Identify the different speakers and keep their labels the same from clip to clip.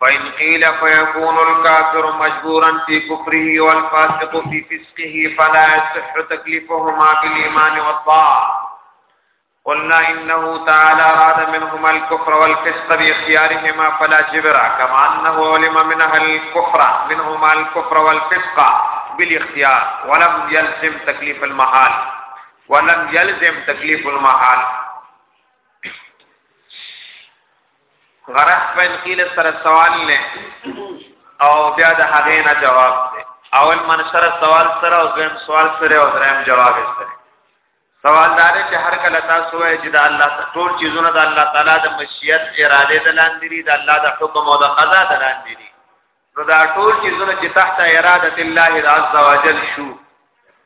Speaker 1: فإن قيل فيكون الكافر مجبورا في كفره والفاسق في فسقه فلا يصح تكليفهما بالإيمان والطاعة قلنا إنه تعالى أراد منهما الكفر والفسق باختيارهما فلا جبر كما أنه علم من أهل الكفر منهما الكفر والفسق بالاختيار ولم يلزم تكليف المحال ولم يلزم تكليف المحال غرض په قیل سره سوال نه او بیا د هغه نه جواب دی اول من سره سوال سره او دویم سوال سره او دریم جواب سره سوال دار چې هر کله تاسو وایي چې د الله ټول چیزونه د الله تعالی د مشیت اراده د لاندې دي د الله د حکم او د قضا د لاندې دي نو دا ټول چې زونه چې تحت اراده الله عز وجل شو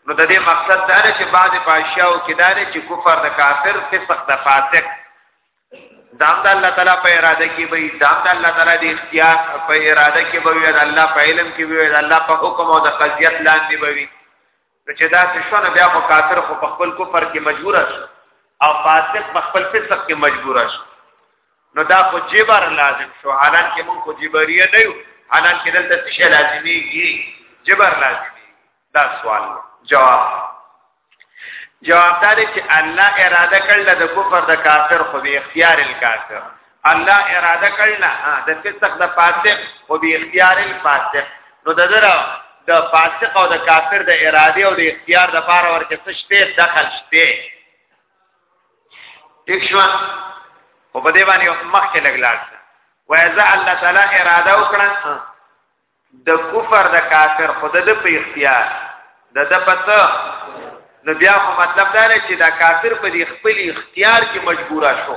Speaker 1: نو د دې مقصد دا نه چې بعد پاشاو کې دا نه چې کفر د کافر فسق د فاسق دام د الله تعالی په اراده کې به دام د الله تعالی د اختیار په اراده کې به وي د الله په علم کې به وي د الله په حکم او د قضیت لاندې به وي چې دا څه شونه بیا خو کافر خو په خپل کفر کې مجبور شي او فاسق په خپل فسق کې مجبور شي نو دا خو جبر لازم شو حالان کې مونږ خو جبريه نه یو حالان کې دلته څه شی لازمي کی جبر لازمي دا سوال جواب جواب دا دی چې الله اراده کړل د کفر د کافر خو به اختیار الکافر الله اراده کړی نه د فسق د فاسق او به اختیار الفاسق نو د دره د فاسق او د کافر د اراده او د اختیار د پاره ورکه څه شته دخل شته ٹھیک شو او په دې باندې مخ کې لګلاړ وایزه الله تعالی اراده وکړه د کفر د کافر خود د په اختیار د د پته نو بیا خو مطلب دا نه چې دا کافر په دې خپل اختیار کې مجبورا شو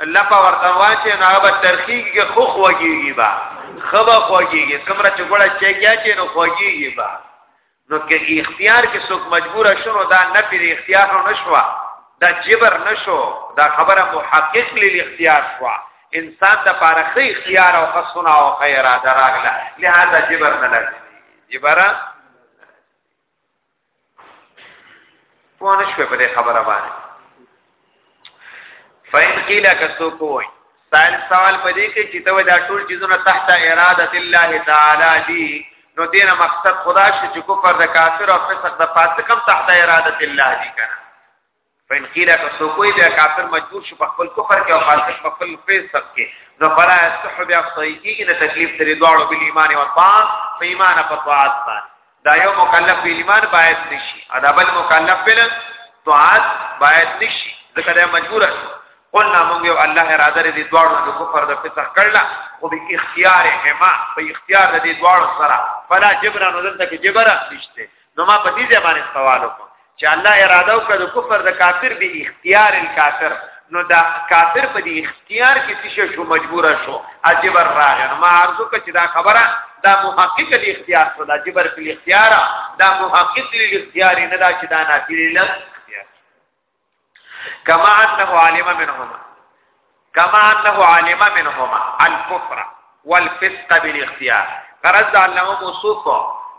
Speaker 1: الله په ورته واچې نه به ترخیږي خو خوږيږي با خبا خوږيږي سمره چې ګړه چې کیا چې نو خوږيږي با نو کې اختیار کې څوک مجبور شونه دا نه پیر اختیار نو نشوا دا جبر نشو دا خبره محقق لیل اختیار شوا انسان د پاره خې اختیار او خصونه او خیره دراغله لہذا جبر نه لګي جبره پوانه شوه په دې خبره باندې فین قیل کسو کوی سائل سوال پدې کې چې ته دا ټول چیزونه تحت اراده الله تعالی دی نو دین مقصد خدا شي چې کفر د کافر او فسق د فاسق هم تحت اراده الله دی کنه فین قیل که سو کوئی بیا کافر مجبور شو په خپل کفر کې او فاسق په خپل فسق کې نو فلا یصح بیا صحیح کیږي نه تکلیف ترې دواړو بل ایمان او طاعت په ایمان په طاعت باندې دا یو مکلف بل ایمان باید نشي ادا بل مکلف بل طاعت باید نشي ځکه دا مجبور شو قلنا مونږ یو الله اراده دې دواړو د کفر د فسق کړل خو به اختیار هما په اختیار دې دواړو سره فلا جبر نو دلته کې جبر نشته نو ما په دې ځبانه سوال وکړ چې الله اراده وکړه د کفر د کافر به اختیار الکافر نو دا کافر په دې اختیار کې څه شو مجبور شو اجبر راغی نو ما ارزو کړ چې دا خبره دا محقق له اختیار شو دا جبر په اختیار دا محقق له اختیار نه دا چې دا نافی له کما انه عالم منهما کما انه عالم منهما الكفر والفسق بالاختيار غرض د علامه موصوف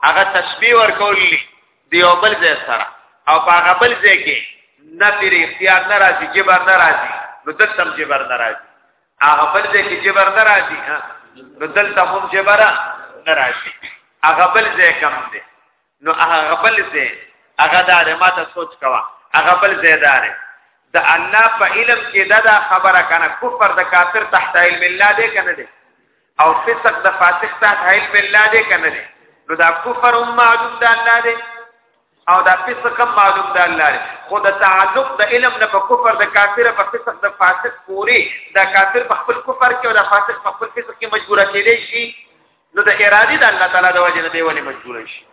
Speaker 1: هغه تشبيه ورکول دی یو بل ځای سره او په هغه بل ځای کې نفر اختیار ناراضي جبر ناراضي نو دلته جبر ناراضي هغه بل ځای کې جبر ناراضي نو دلته هم جبر ناراضي هغه بل ځای کم دی نو هغه بل ځای هغه دا ده ما ته سوچ کوا هغه بل ځای دا ده د الله په علم کې دا, دا خبره کنه کفر د کافر تحت علم الله دی کنه دی او فسق د فاسق تحت علم الله دی کنه دی نو دا کفر هم معلوم د الله دی او دا فسق هم معلوم د الله دی خو د تعلق د علم نه په کفر د کافر په فسق د فاسق پوری د کافر په خپل کفر کې او د فاسق په خپل فسق کې مجبوره کېدی شي نو د ارادي د الله تعالی د وجه نه دی ولې مجبور شي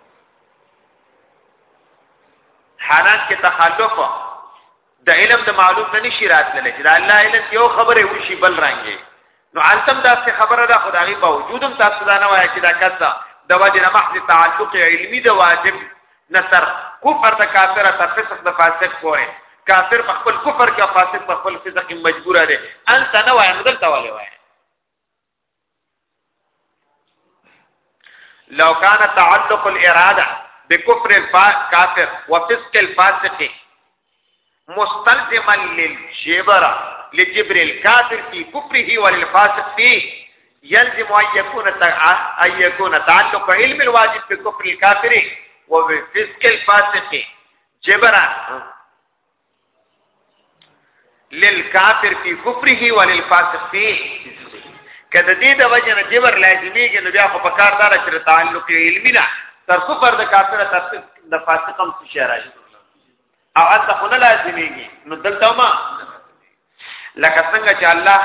Speaker 1: حالات کې تخلف د علم د معلوم نه نشي راتللی چې د الله علم یو خبره وشي بل رنګي نو علتم دا څه خبره ده خدای په وجودم تاسو دا نه وایي چې دا کسه د وجه نه محض تعلق علمي د واجب نصر کفر د کافر ته فسق د فاسق کوی کافر په خپل کفر کې فاسق په خپل فسق کې مجبور دی انت نه وای نه دلته ولې وای لو كان تعلق الاراده بكفر الكافر وفسق الفاسق مستلزما للجبر لجبر الكافر في كفره وللفاسق فيه يلزم أن يكون أن يكون تعلق علم الواجب بكفر الكافر وبفسق الفاسق جبرا للکافر فی کفره وللفاسق فی کده دې د وجه نه جبر لازمیږي نو بیا خو په کار دار چې تعلق علمی نه تر کفر د کافر تر د فاسقم څه شي راځي او انت خو نه لازمیږي نو دلته ما لکه څنګه چې الله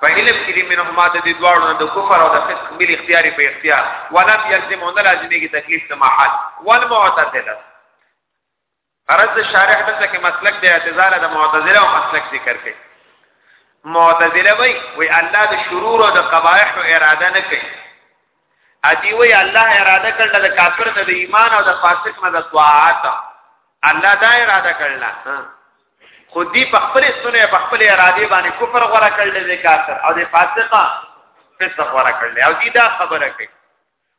Speaker 1: په علم کې دې منهما د دې دواړو د کفر او د فسق ملي اختیار په اختیار ولم يلزم ان لازمي کې تکلیف ته محل والمعتزله عرض شارح دلته کې مسلک د اعتزال د معتزله او مسلک ذکر کوي معتزله وای وی الله د شرور او د قبایح اراده نه کوي ادي وی الله اراده کړل د کافر نه د ایمان او د فاسق نه د طاعت الله دا اراده کړل خو دې په خپل سونه په خپل اراده باندې کفر غوړه کړل د کافر او د فاسق فسق غوړه کړل او دې دا خبره کوي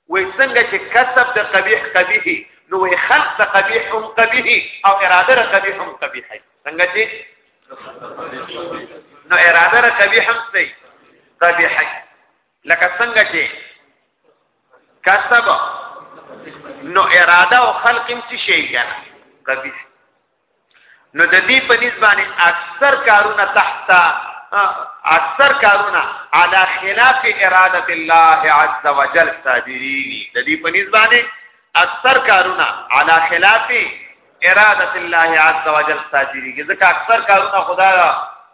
Speaker 1: وای څنګه چې کسب د قبیح قبیح نو وای خلق د قبیح هم قبیح او اراده د قبیح هم قبیح څنګه چې نو اراده د قبیح هم سي قبیح لکه څنګه چې کسب نو اراده او خلق هم څه شي کنه قبیح نو د دې په نسبانه اکثر کارونه تحت اکثر کارونه علی خلاف اراده الله عز وجل صادریږي د دې په نسبانه اکثر کارونه علی خلاف اراده الله عز وجل صادریږي ځکه اکثر کارونه خدا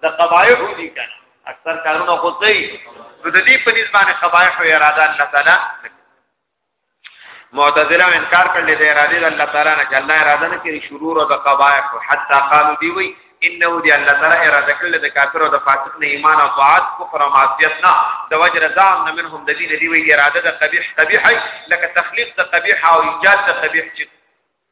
Speaker 1: د قبایح دي کنه اکثر کارونه خو دی نو د دې په نسبانه قبایح او اراده الله تعالی معتزله انکار کړل د اراده د الله تعالی نه چې الله اراده نه کوي شرور او د قبائح حتی قالو دی وی انه دی الله تعالی اراده کړل د کافر او د فاسق نه ایمان او طاعت کفر او معصیت نه د وجر ځان نه منهم د دین دی وی اراده د قبیح قبیح لکه تخلیق د قبیح او ایجاد د قبیح چې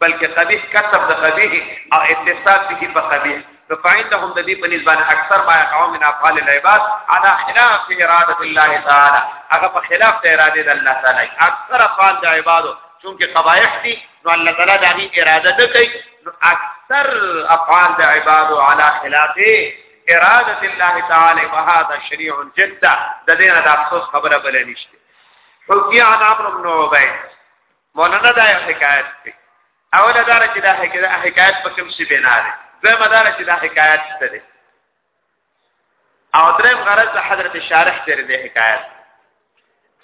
Speaker 1: بلکې قبیح کسب د قبیح او اتصاب به په قبیح نو فعندهم د دې په نسبت اکثر ما يقعو من افعال العباد على خلاف اراده الله تعالی هغه په خلاف د اراده د الله تعالی اکثر افعال د عبادو چونکه قبایح دي نو الله تعالی د هغه اراده نه کوي نو اکثر افعال د عبادو على خلاف اراده الله تعالی وهذا شريع جدا د دې نه د افسوس خبره بل نشته حکیان عمرو بن عبید مولانا دا یو حکایت دی اوله دا چې دا حکایت په کوم شي بنا دی دویمه دا چې دا حکایت څه دی او دریم غرض د حضرت شارح تیر دی حکایت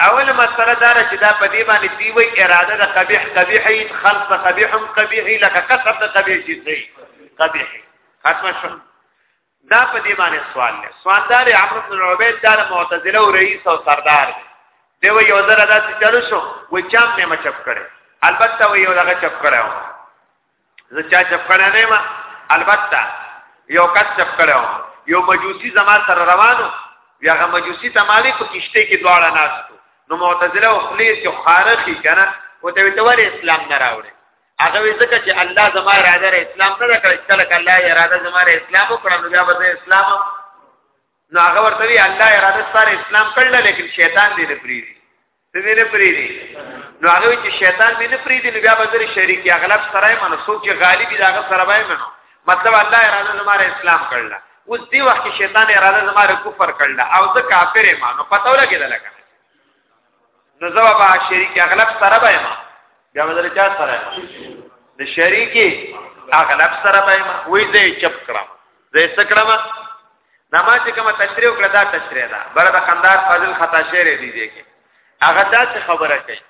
Speaker 1: اول مسله دا چې دا په دې باندې دی وی اراده د قبیح قبیحین خلق قبیح قبیح لکه کسب د قبیح شي قبیح ختم شو دا په دې باندې سوال نه سوال دار عمرو بن عبید دا معتزله او رئیس او سردار دی دی و یو ځل دا چې چلو شو و چام نه مچپ کړي البته و یو لغه چپ کړو زه چا چپ کړه نه ما البته یو کس چپ کړو یو مجوسی زما سره روانو بیا هغه مجوسی ته مالې په کشته کې دواړه ناستو نو معتزله او خلیص یو خارخي کنه او ته ویته اسلام نه راوړي هغه ځکه چې الله زما اراده را اسلام نه کړ چې کله الله اراده زما را اسلام وکړ نو بیا به اسلام نو هغه ورته وی الله اراده سره اسلام کړل لیکن شیطان دې نه پریری دې نه پریری نو هغه چې شیطان دې نه پریری نو بیا به زری شریک اغلب سره منو څوک چې غالب دې هغه سره وای منو مطلب الله اراده زما را اسلام کړل اوس دی وخت شیطان اراده زما را کفر کړل او زه کافر ما نو پتو لګیدل کنه نو زه به شریک اغلب سره به ما بیا به چا سره د شریک اغلب سره به ما وې زه چپ کړم زه یې سکړم دا ما چې کومه تشریح وکړه دا تشریح ده بره د قندار فاضل خطا شعر دی دی کې هغه دا څه خبره کوي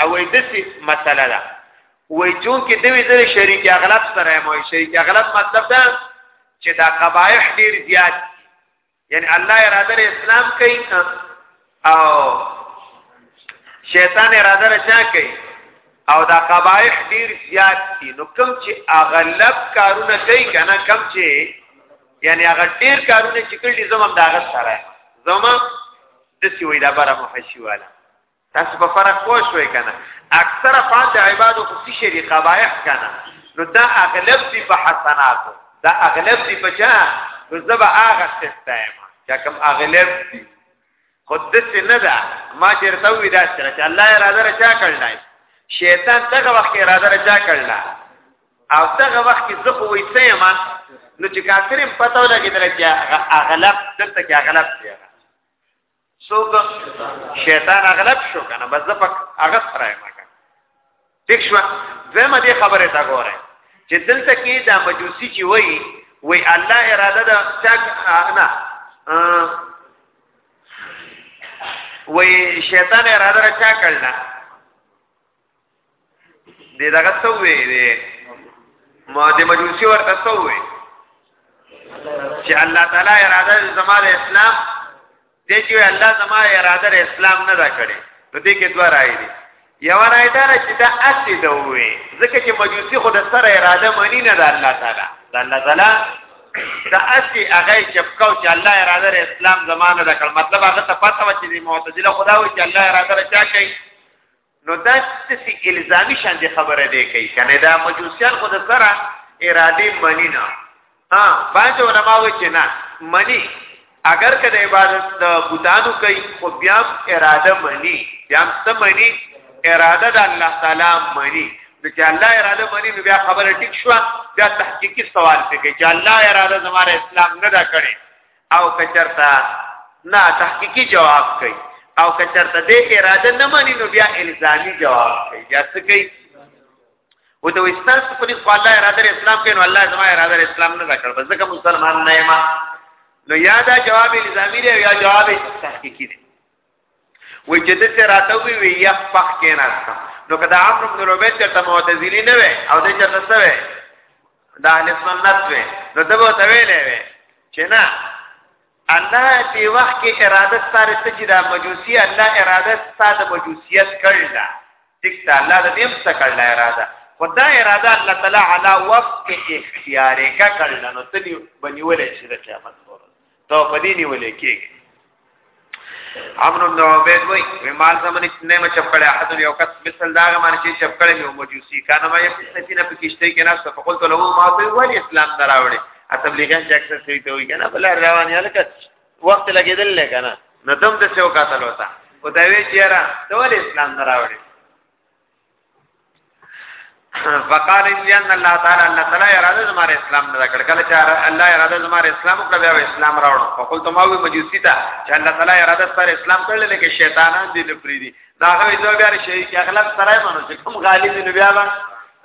Speaker 1: او وې دسی مسله ده وې چون کې دوی د شریک اغلب سره ما شریک اغلب مطلب ده چې دا قبایح ډیر زیات یعنی الله اراده له اسلام کوي او شیطان اراده له چا کوي او دا قبایح ډیر زیات دي نو کم چې اغلب کارونه کوي کنه کم چې یعنی هغه ډیر کارونه چې کړي زمم داغه سره زمم د سی ویلا بره محشي والا تاسو په فرق پوه شوي کنه اکثر افعال د عبادو خو څه شي قبایح کنه نو دا اغلب دي په حسنات دا اغلب دي په چا نو زبا هغه سیستم چې کوم اغلب دي خود دې نه ده ما چیرته وې دا چې الله اراده را چا کړل شیطان دغه وخت اراده را چا کړل او دغه وخت کې زه خو وې سم نو چې کافرم پته ولګېدل چې اغلب دلته کې اغلب دی څوک شیطان اغلب شو کنه بس په هغه سره ما کنه ٹھیک شو زما دې خبره تا ګوره چې دلته کې دا مجوسی چې وای وای الله اراده دا چاک نه وای شیطان اراده را چا کړل دې دغه څه وې دې ما دې مجوسی ورته څه وې چې الله تعالی اراده زما د اسلام دې چې الله زما اراده د اسلام نه دا کړې نو دې کې دوه راي دي یو راي دا چې دا اسی دا وې ځکه چې مجوسی خو د سر اراده مانی نه د الله تعالی د الله تعالی دا اسی هغه چپکاو چې الله اراده د اسلام زمانه دا کړ مطلب هغه ته پته و چې معتزله خدا وي چې الله اراده را چا کوي نو دا څه الزامي شان دي خبره دی کوي کنه دا مجوسیان خود سره اراده منی نه ها باج علماء وی چې نه منی اگر کله عبادت د بوتانو کوي خو بیا اراده منی بیا څه منی اراده د الله تعالی منی د چې الله اراده منی نو بیا خبره ټیک شو بیا تحقیقي سوال پکې چې الله اراده زماره اسلام نه دا کړي او کچرتا نه تحقیقی جواب کوي او کچرتا د اراده نه مانی نو بیا الزامی جواب کوي بیا څه کوي او ته استاد په دې خپل الله اراده اسلام کې نو الله زما اراده اسلام نه کړ بس ځکه مسلمان نه یم نو یا دا جواب الزامی دی یا جواب تحقیقی دی وای چې د سراته وی وی یخ پخ کې ناستم نو کدا عمرو بن ربیع چرته معتزلی نه وي او د چرته څه وي د اهل سنت وي نو دغه ته ویلې وي چې نه الله دې وخت کې اراده ستاره ته چې دا مجوسی الله اراده ستاره مجوسیت کړل دا ټیک ته الله دې هم څه کړل اراده خدا اراده الله تعالی علی وفق اختیار کا کړل نو ته دې بنیول شي د قیامت ورځ ته په دې نیولې کېږي عمرو بن عبید وای وی مال زمنه نه ما چپکړه احد یو کس مثل دا غمان چې چپکړه یو مجوسی کانه ما یو سفینه په کشته کې نه څه فقلت له ما ته ولی اسلام دراوړي اتبلیغان چې اکثر سوي ته وي کنه بل روان یا لکه وخت لګیدل نه کنه نو دم د څو قاتل وتا او دا وی چې را ته ولی اسلام دراوړي فقال ان لان الله تعالی الله تعالی اراده زمار اسلام نه کړ کله چې الله اراده زمار اسلام کړ بیا اسلام راوړو فقل ته ما وی مجوسی ته چې الله تعالی اراده سره اسلام کړل لکه شیطانان دې نه پری دي دا هغه ځو بیا شي چې اغلب سره مانو چې کوم غالب نه بیا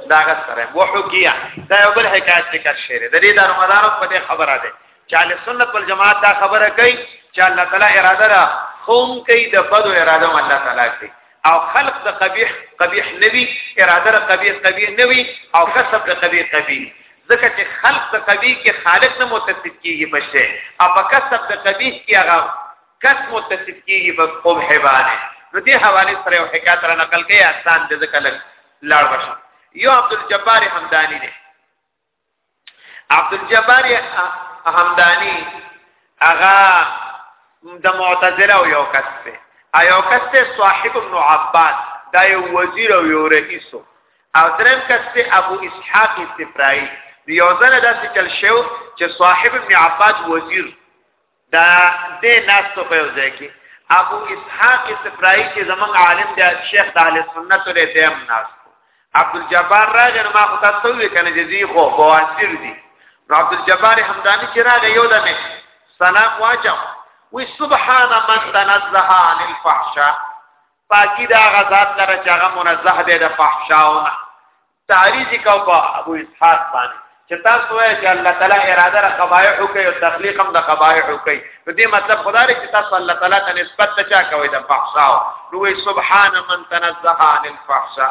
Speaker 1: دا هغه سره وحکیا دا یو بل حکایت ذکر شعر د دې دارو مدارو په خبره ده چې اهل سنت والجماعت دا خبره کوي چې الله تعالی اراده را خوم کوي د بدو اراده الله تعالی کوي او خلق د قبیح قبیح نوي اراده د قبیح قبیح نوي او کسب د قبیح قبیح ځکه چې خلق د قبیح کې خالق نه متصف کیږي بشه او په کسب د قبیح کې هغه کس متصف کیږي په قوم حیوانه نو دې حواله سره یو حکایت را نقل کړي احسان د ذکر لړ بشه یو عبد الجبار حمدانی دی عبد الجبار همدانی هغه د معتزله او یو کس ته ایو کس ته صاحب ابن عباس دا یو وزیر او یو رئیس او درم کس ته ابو اسحاق استفرائی یو ځل داسې چل شو چې صاحب ابن عباس وزیر دا د ناستو په ځای کې ابو اسحاق سپرای چې زمنګ عالم دی شیخ د اهل سنت لري دیم ناس عبد الجبار راغی نو ما خو تاسو وی کنه چې دی خو بواسیر دی نو عبد الجبار همدانی چې راغی یو دمه سلام واچو وی سبحان من تنزه عن الفحشاء پاکی دا غزاد لره چې هغه منزه دی د فحشاونه تعریض کو په ابو اسحاق باندې چې تاسو وایئ چې الله تعالی اراده را قبایح کوي او تخلیق هم د قبایح کوي نو دې مطلب خدای لري چې تاسو الله تعالی ته نسبت ته چا کوي د فحشا نو وی سبحان من تنزه عن الفحشا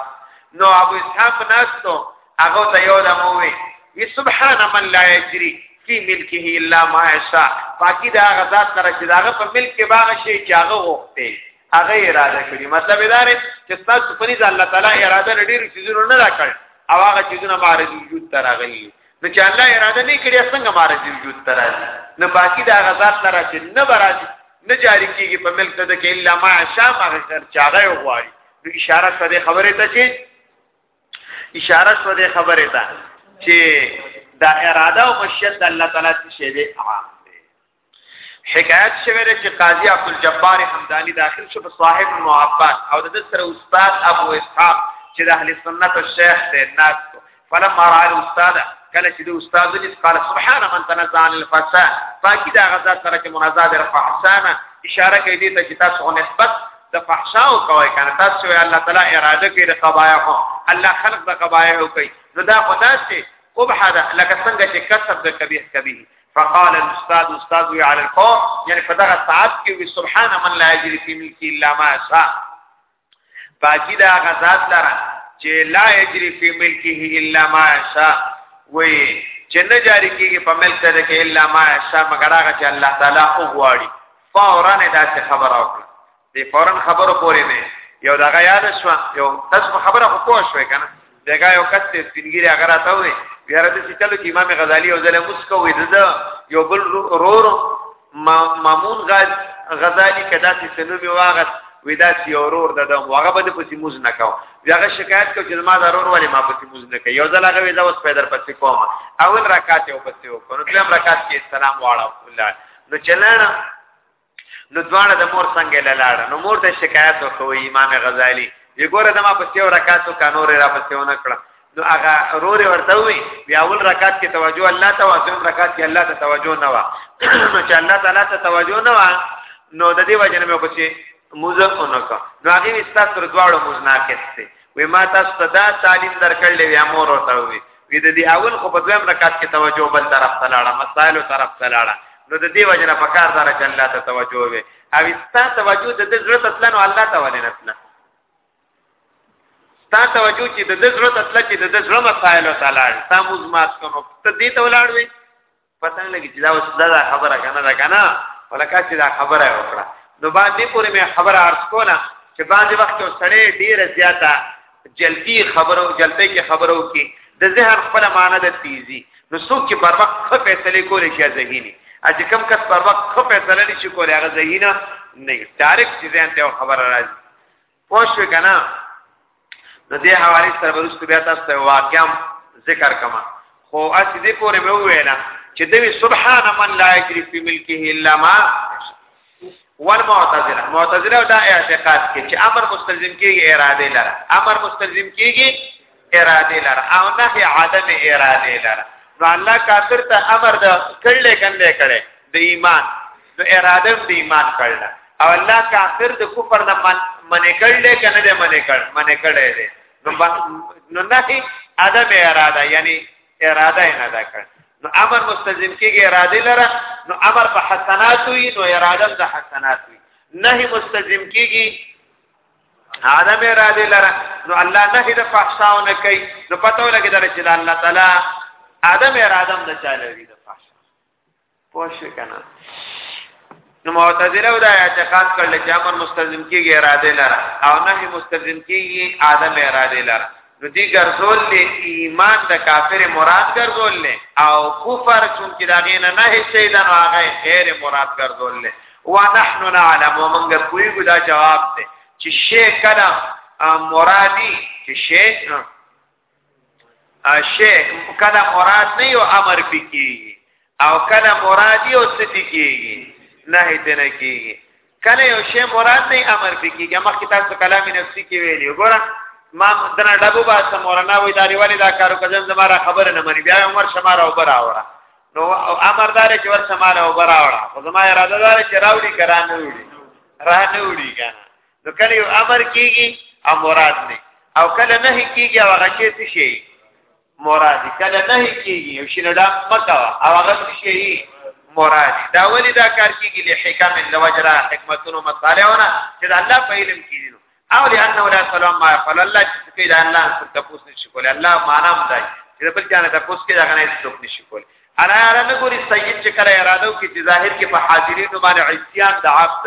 Speaker 1: نو ابو اسحاق ناستو هغه ته یو د مووي وی سبحان من لا یجری فی ملکه الا ما یشاء باقی دا غزاد سره چې داغه په ملک کې باغ شي چې هغه وخته هغه اراده کړی مطلب دا دی چې تاسو په نيز الله تعالی اراده لري چې زونه نه راکړ او هغه چې زونه مارج وجود تر غلي نو چې الله اراده نه کړی څنګه مارج وجود تر غلي نو باقی دا غزاد لره چې نه برازي نه جاری کیږي په ملک ته کې الا ما شاء هغه سر چاغه غواړي نو اشاره سره خبره ته چې اشاره سره خبره ته چې دا اراده او مشیت الله تعالی څه شی دی عام حکایت شوی دی چې قاضي عبد الجبار حمداني داخل شو په صاحب محبت او د سره استاد ابو اسحاق چې د اهل سنت شیخ دی ناس فلما را الاستاد کله چې د استاد دې قال سبحان من تنزع عن الفساد پاکي دا غزا سره چې منازع در فحسانه اشاره کوي دې ته چې تاسو نسبت د فحشا او کوي کنه تاسو الله تعالی اراده کوي د قبایح الله خلق د قبایح کوي نو دا خدای چې قبح ده لکه څنګه چې کسب د کبیح کبیح فقال الاستاذ استاذ وی علی القوم یعنی په دغه ساعت کې وی سبحان من لا یجری فی ملکی الا ما شاء باقی دا غزاد لره چې لا یجری فی ملکه الا ما شاء وی چې نه جاری کیږي په ملک سره کې الا ما شاء مگر هغه چې الله تعالی وغواړي فورا دا څه خبر او دې فورن خبرو پورې مې یو دغه یاد شو یو تاسو خبره خو پوه شوې کنه دغه یو کس ته سپینګری هغه راته وې بیا راته چې چلو چې امام غزالی او زله مسکو وې ده یو بل رور مامون غز غزالی کدا چې سنومي واغت ودا چې یو رور ده دا هغه به د پسې موز نه کاو هغه شکایت کو چې ما ضرور ولی ما پسې موز نه کوي یو ځل هغه ودا اوس پیدر پسې کوم اول رکعت یو پسې وکړو دویم رکعت کې سلام واړه الله نو چلنه نو دواړه د مور څنګه لاله نو مور ته شکایت وکوي امام غزالی یې ګوره د ما په سیو رکعاتو کانور را په سیو نه کړه نو هغه رور ورته وي بیا اول رکعت کې توجه الله ته او دویم رکعت کې الله ته توجه نه وا نو چې الله تعالی ته توجه نه وا نو د دې وجه نه مې کوڅه موزه اونکا نو هغه وستا تر دواړو موز ناقص دي وې ما تاسو ته دا تعلیم درکړلې وې امور ورته وي وی د دې اول خو په دویم رکعت کې توجه بل طرف ته لاړه مسائل طرف ته لاړه نو د دې وجنه په کار دار چې الله ته توجه وي او ستا توجه د دې زړه ته تلنو الله ته ولې نه تلنه ستا توجه چې د دې زړه ته تل چې د دې زړه مسائل ته لاړ ستا مزمات کوم ته دې ته ولاړ وي پته نه لګی چې دا اوس دا خبره کنه دا کنه ولکه چې دا خبره وکړه نو باندې پورې مې خبره ارز کوله چې باندې وخت سړې ډیره زیاته جلدی خبرو جلدی کې خبرو کې د ذهن خپل معنی د تیزی نو څوک چې پر وخت خپل فیصله کولې شي ذهیني اځ کم کس پر وخت خپل فیصله نشي کولای هغه ذهینه نه ډایرکټ ذهن ته خبره راځي پوښښ وکنه د دې حواله سره ورسته بیا تاسو ته واقعا ذکر کما خو اس دې پورې مې وینا چې دوی سبحان من لا یجری فی ملکه الا ما والمعتزله معتزله دا اعتقاد کې چې امر مستلزم کېږي اراده لره امر مستلزم کېږي اراده لره او نهي عدم اراده لره نو الله کافر ته امر د کړل کنده کړي د ایمان نو اراده د ایمان کړل او الله کافر د کفر نه من من کړل کنه د من کړ من کړل دي نو نو نهي عدم اراده یعنی اراده نه دا کړ نو امر مستلزم کېږي اراده لره نو امر په حسنات وي نو اراده د حسنات وي نهي مستلزم کېږي عدم اراده لره نو الله نه د فحشاونه کوي نو پته ولګی دا چې الله تعالی عدم اراده هم نه چاله وي د فحشا پوښ کنه نو معتزله دا اعتقاد کړل چې امر مستلزم کیږي اراده لره او نه مستلزم کیږي عدم اراده لره نو دی ګرځول له ایمان د کافر مراد ګرځول له او کفر چون کې دا غینه نه هیڅ دا نو هغه غیر مراد ګرځول له ونحن نعلم ومنګ کوی ګدا جواب دی چې شی کله مرادی چې شی شی کله مراد نه یو امر پکې او کله مرادی او ستی کیږي نه ته نه کیږي کله یو شی مراد نه امر کیږي مخ کتاب څخه کلام نفسي کې ویلی وګوره ما دنا ډبو با سمورنا وې داري والي دا کارو کجن زماره خبر نه مني بیا عمر شماره او برا وره نو امر دار چې ور شماره او برا وره خو زما اراده دار چې راوړي کرانه وړي رانه وړي کنه نو کله یو امر کیږي او مراد نه او کله نه کیږي او هغه شی مراد کله نه کیږي یو شي نه دا مکوا او هغه شي مراد دا ولې دا کار کیږي له حکم لوجرا حکمتونو مصالحونه چې د الله په علم کې دي او لانه ولا سلام ما فل الله چې پیدا الله څخه تاسو نشي کولای الله معنا هم دی چې بل ځان ته پوس کې دا غنې څوک نشي کولای انا یاره نه ګوري سید چې کله اراده وکړي چې ظاهر کې په حاضرینو باندې عصيان د عبد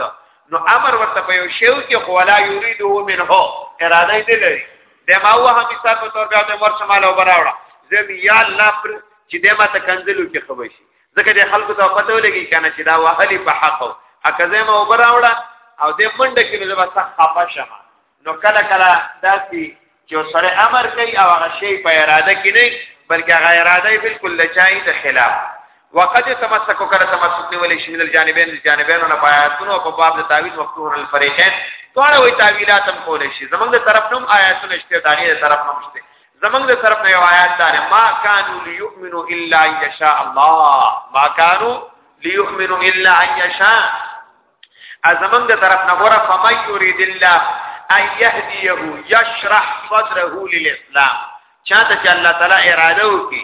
Speaker 1: نو امر ورته په یو شیو کې خو ولا یریدو منه اراده یې لري د ما وه مثال په تور بیا د مرشه مال او براوړه زم یا الله پر چې د ما ته کنزلو کې خبر شي ځکه د خلکو ته پته ولګي کنه چې دا وهلي په حق او اکزه ما وبراوړه او د منډه کې نو بس خپه شم نو کله کله داسي چې سره امر کوي او هغه شی په اراده کې نه بلکې هغه اراده بالکل لچای ته خلاف وقد تمسك کړه تمسک نیولې شي من الجانبین الجانبین نه آیاتونو په باب د تعویل مفتوح الفریقین ټول وی تعویلات هم کولې شي زمونږ د طرف نوم آیاتونه شته دا غیر طرف نوم شته زمونږ د طرف نه یو آیات ده ما کانوا ليؤمنوا الا ان يشاء الله ما کانوا ليؤمنوا الا ان يشاء زمونږ د طرف نه غره فمن يريد الله ان يهديه يشرح صدره للاسلام چاته چې الله تعالی اراده وکړي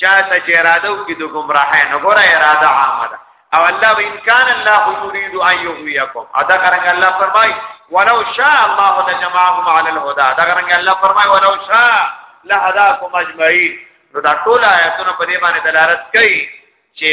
Speaker 1: چاته چې اراده وکړي د گمراهۍ نه ګوره اراده عامه ده او الله ان کان الله یرید ان یغویکم ادا کرنګ الله فرمای ولو شاء الله لجمعهم علی الهدى ادا کرنګ الله فرمای ولو شاء لهداکم اجمعین نو دا ټول آیاتونه په دې باندې دلالت کوي چې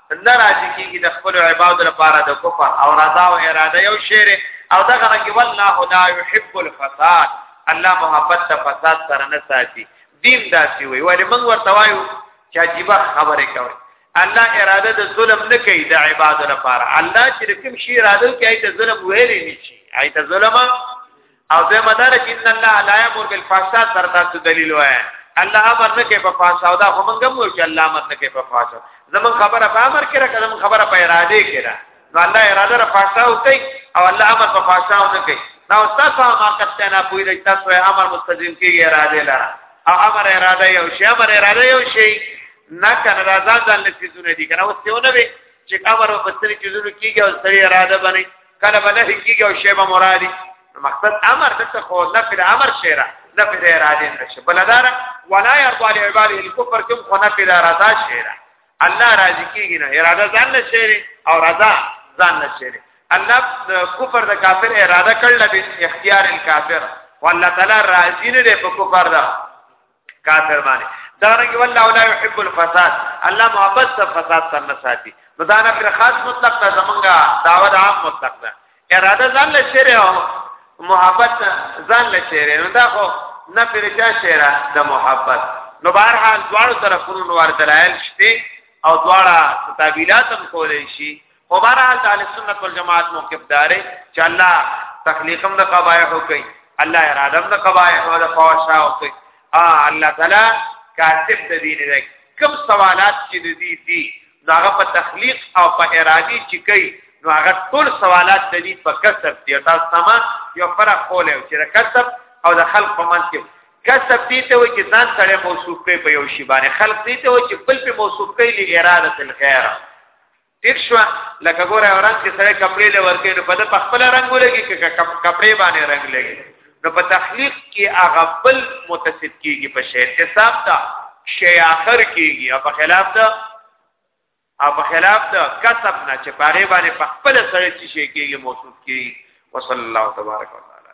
Speaker 1: نه راځي کیږي د خپل عبادت لپاره د کفر او رضا او اراده یو شعر او دغه رنګ والله لا يحب الفساد الله محبت ته فساد سره نه ساتي دین داسي وي ولی موږ ورته وایو چې عجیب خبره کوي الله اراده د ظلم نه کوي د عبادت لپاره الله چې کوم شی اراده کوي د ظلم ویلې نشي ایت ظلم او زه مدار چې ان الله لا یامر بالفحشاء تر تاسو دلیل وای الله امر نه کوي په فحشاء دا هم موږ مو چې الله امر نه کوي په فحشاء زمون خبره په امر کې راکړه زمون خبره په اراده کې را نو الله اراده را فحشاء وکي او الله امر په فحشاء نه کوي نو تاسو ما کته نه پوي د تاسو امر مستجیم کیږي اراده لاره او امر اراده یو شی امر اراده یو شی نه کنه راځان ځان لسیزونه دي کنه اوس ته ونه وي چې امر په ستري چیزونو کیږي او ستري اراده باندې کله به نه کیږي او شی به مرادي مقصد امر دته خو نه پر امر شیرا نه پر اراده نشه بلدار ولا يرضى لعباده الكفر کوم خو نه پر اراده شیرا الله راضي کیږي نه اراده ځان نه شیری او رضا ځان نه شیری الله کفر د کافر اراده کړل به اختیار الکافر والله تعالی راضي نه دی په کفر دا کافر باندې دا رنګ والله ولا يحب الفساد الله محبت سره فساد سره نه ساتي نو دا نه پر خاص مطلق دا زمونږه دعوت عام مطلق ده اراده ځان له شری او محبت ځان له شری نو دا خو نه پر چا شری د محبت نو بهر حال دواړو طرفونو نور دلایل شته او دواړه تعبیرات هم کولای شي خو بهرحال د اهل سنت والجماعت موقف داره چې الله تخلیقم د قبایح کوي الله اراده د قبایح او د فواشا کوي اه الله تعالی کاتب د دین دی کوم سوالات چې د دې دي هغه په تخلیق او په ارادي چې کوي نو هغه ټول سوالات د دې په کسب دی تاسو سما یو فرق کوله چې د کسب او د خلق په منځ کې کسب دې ته وي چې ځان سره موصوف کوي په یو شی باندې خلق دې ته وي چې بل په موصوف کوي لې اراده الخير تیر شو لکه ګوره ورځ کې سره کپڑے له ورکې نو په د خپل رنگ ولګي کې کپڑے باندې رنگ لګي نو په تخلیق کې هغه بل متصف کیږي په شی انتصاب دا شی اخر کیږي او په خلاف دا او په خلاف دا کسب نه چې پاره باندې په خپل سره چې شی کیږي موصوف کیږي وصلی الله تبارک وتعالى